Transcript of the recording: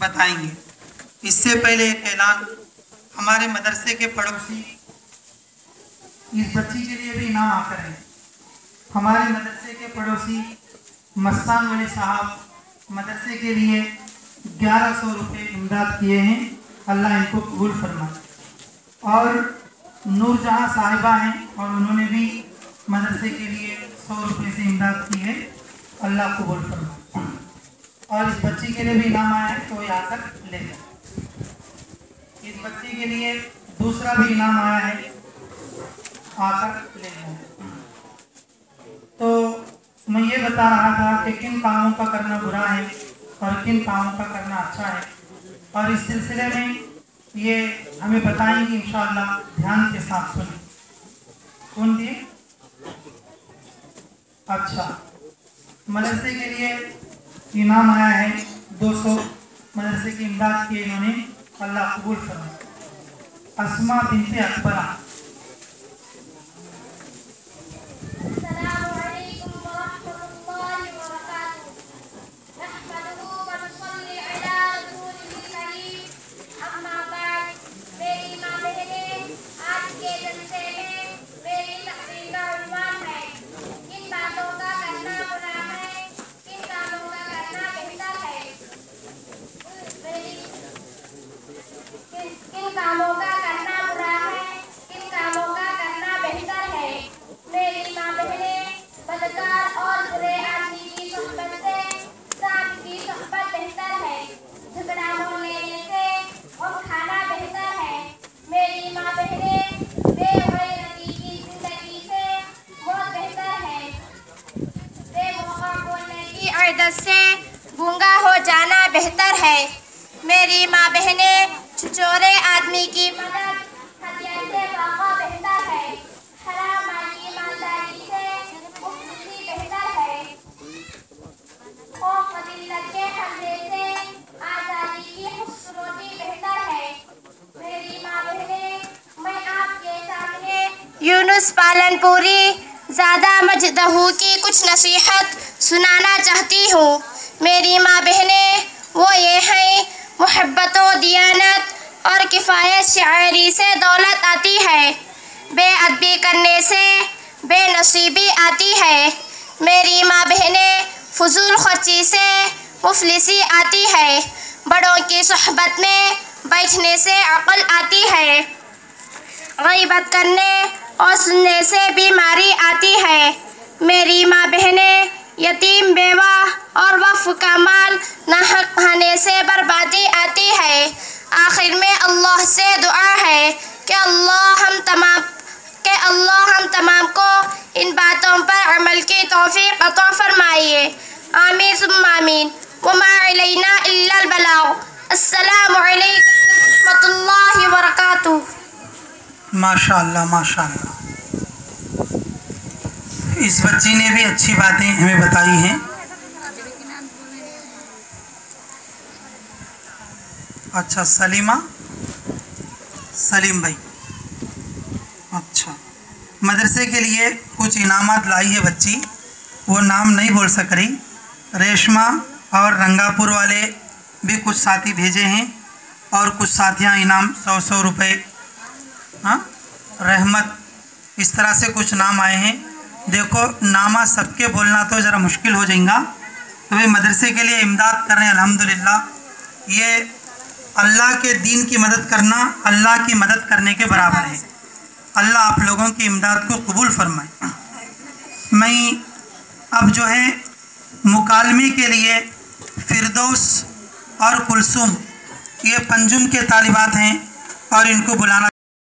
बताएँगे। इससे पहले एक ऐलान हमारे मदरसे के पड़ोसी इस बच्ची के लिए भी इनाम आकर है हमारे मदरसे के पड़ोसी मस्तान वाले साहब मदरसे के लिए ग्यारह सौ रुपये इमदाद किए हैं। अल्लाह इनको कबूल फरमाए और नूरजहाँ साहिबा हैं और उन्होंने भी मदरसे के लिए सौ रुपये से इमदाद की है। अल्लाह कबूल फरमाए और इस बच्ची के लिए भी इनाम आया है तो ये तक ले जाए इस बच्ची के लिए दूसरा भी इनाम आया है आकर ले तो मैं ये बता रहा था कि किन कामों का करना बुरा है और किन कामों का करना अच्छा है। और इस सिलसिले में ये हमें बताएँगे, इंशाल्लाह, ध्यान के साथ सुने। कौन दिए? अच्छा। मदरसे के लिए इनाम आया है 200 मदरसे की इमदाद की इन्होंने, अल्लाह कबूल फरमाया असमा बिनते अकबरा। से गूँगा हो जाना बेहतर है। मेरी माँ बहनें छिछोरे आदमी की मदद हथियार से वाक़ा बेहतर है हराम माल की ईमानदारी से मुफ्ती बेहतर है खौफ जिल्लत के हमले से आज़ादी की खुश्क रोटी बेहतर है मेरी माँ बहनें मैं आपके सामने यूनुस पालनपुरी ज़्यादा मजदहू की कुछ नसीहत सुनाना चाहती हूँ। मेरी माँ बहनें, वो ये हैं, मोहब्बत, दियानत और किफ़ायत शायरी से दौलत आती है। बेअदबी करने से बेनसीबी आती है। मेरी माँ बहनें, फजूल खर्ची से मुफलिसी आती है। बड़ों की सहबत में बैठने से अकल आती है। गईबत करने और सुनने से बीमारी आती है। मेरी माँ बहनें, यतीम बेवा और वफ का माल नाहक खाने से बर्बादी आती है। आखिर में अल्लाह से दुआ है कि अल्लाह हम तमाम, कि अल्लाह हम तमाम को इन बातों पर अमल की तौफीक अता फरमाइए आमीन, सुम्मा आमीन। इल्लल बलाग अस्सलामु अलैकुम इस बच्ची ने भी अच्छी बातें हमें बताई हैं। अच्छा सलीमा? सलीम भाई। अच्छा। मदरसे के लिए कुछ इनामात लाई है बच्ची। वो नाम नहीं बोल सक रही। रेशमा और रंगापुर वाले भी कुछ साथी भेजे हैं और कुछ साथियाँ इनाम सौ सौ रुपये हाँ रहमत, इस तरह से कुछ नाम आए हैं। देखो, नामा सबके बोलना तो ज़रा मुश्किल हो जाएगा। तो वे मदरसे के लिए इमदाद कर रहे हैं, अल्हम्दुलिल्लाह। ये अल्लाह के दीन की मदद करना, अल्लाह की मदद करने के बराबर है। अल्लाह आप लोगों की इमदाद को कबूल फरमाए। मैं अब जो है, मुकालमे के लिए फिरदौस और कुलसुम, ये पंजुम के तालिबात हैं और इनको बुलाना